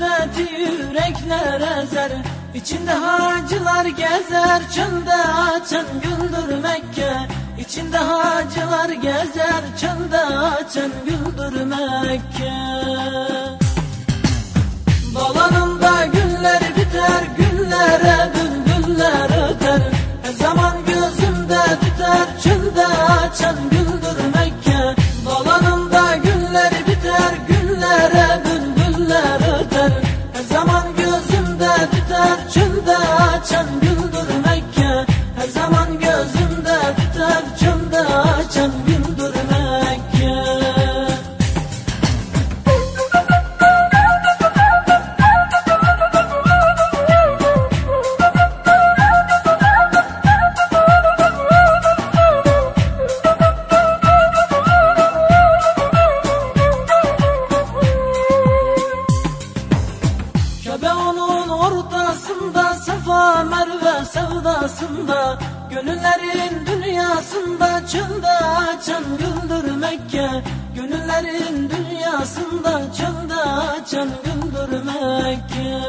melekler ezer. İçinde hacılar gezer Çölde açan güldür Mekke. İçinde hacılar gezer Çölde açan güldür Mekke. Dolanımda güller biter Güllere bülbüller öter. Her zaman gözümde tüter Çölde açan güldür ortasında Safa Merve sevdasında Gönüllerin dünyasında Çölde açan güldür Mekke. Gönüllerin dünyasında Çölde açan güldür Mekke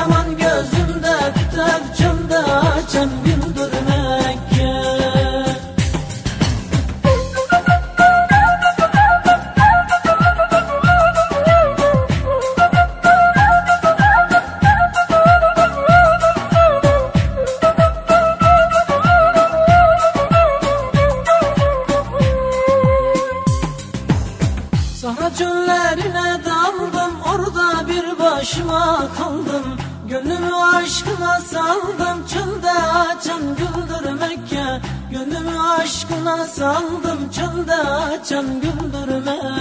Her zaman gözümde Çölde açan güldür Mekke. Sahra çöllerine daldım orada bir başıma kaldım Gönlümü aşkına saldım çölde açan güldür Mekke Gönlümü aşkına saldım çölde açan güldür Mekke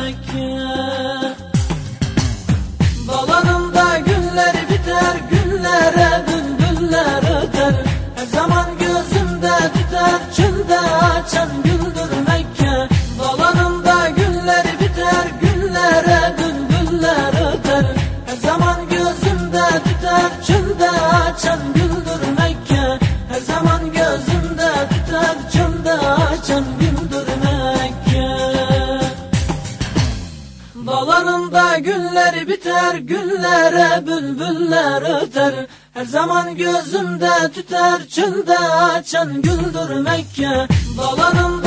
Dalarında güller biter, güllere bülbüller öter. Her zaman gözümde tüter, çölde açan güldür Mekke. Dalarında